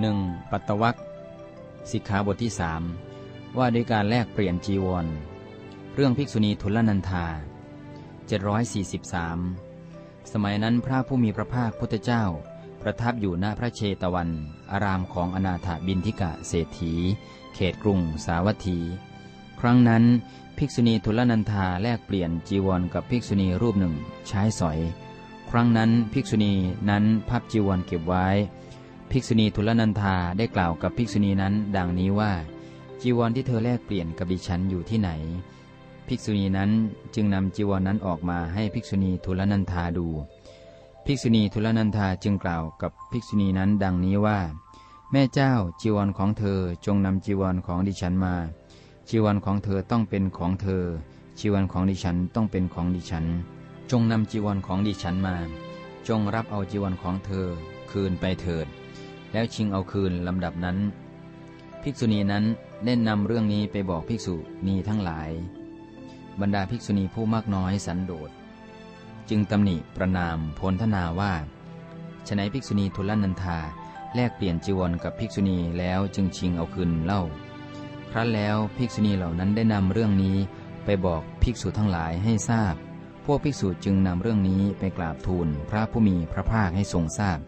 หนึ่งปัตตวัคสิกขาบทที่สามว่าด้วยการแลกเปลี่ยนจีวร เรื่องภิกษุณีทุลนันธา743 สมัยนั้นพระผู้มีพระภาคพุทธเจ้า ประทับอยู่ณพระเชตวัน อารามของอนาถบินทิกะเศรษฐี เขตกรุงสาวัตถี ครั้งนั้นภิกษุณีทุลนันธาแลกเปลี่ยนจีวรกับภิกษุณีรูปหนึ่งใช้สอย ครั้งนั้นภิกษุณีนั้นพับจีวรเก็บไว้ ภิกษุณีทุลนันธาได้กล่าวกับภิกษุณีนั้น ดังนี้ว่า จีวรที่เธอแลกเปลี่ยนกับดิฉันอยู่ที่ไหน ภิกษุณีนั้นจึงนำจีวรนนั้นออกมาให้ภิกษุณีทุลนันธาดู ภิกษุณีทุลนันธาจึงกล่าวกับภิกษุณีนั้น ดังนี้ว่า แม่เจ้าจีวรของเธอจงนำจีวรของดิฉันมา จีวรของเธอต้องเป็นของเธอ จีวรของดิฉันต้องเป็นของดิฉัน จงนำจีวรของดิฉันมา จงรับเอาจีวรของเธอคืนไปเถิด แล้วชิงเอาคืนลำดับนั้น ภิกษุณีนั้นได้นำเรื่องนี้ไปบอกภิกษุณีทั้งหลาย บรรดาภิกษุณีผู้มากน้อยสันโดษ จึงตำหนิประนามพลทนาว่าฉนัยภิกษุณีทุลนันธาแลกเปลี่ยนจีวรกับภิกษุณีแล้วจึงชิงเอาคืนเล่า ครั้นแล้วภิกษุณีเหล่านั้นได้นำเรื่องนี้ไปบอกภิกษุทั้งหลายให้ทราบ พวกภิกษุจึงนำเรื่องนี้ไปกราบทูลพระผู้มีพระภาคให้ทรงทราบ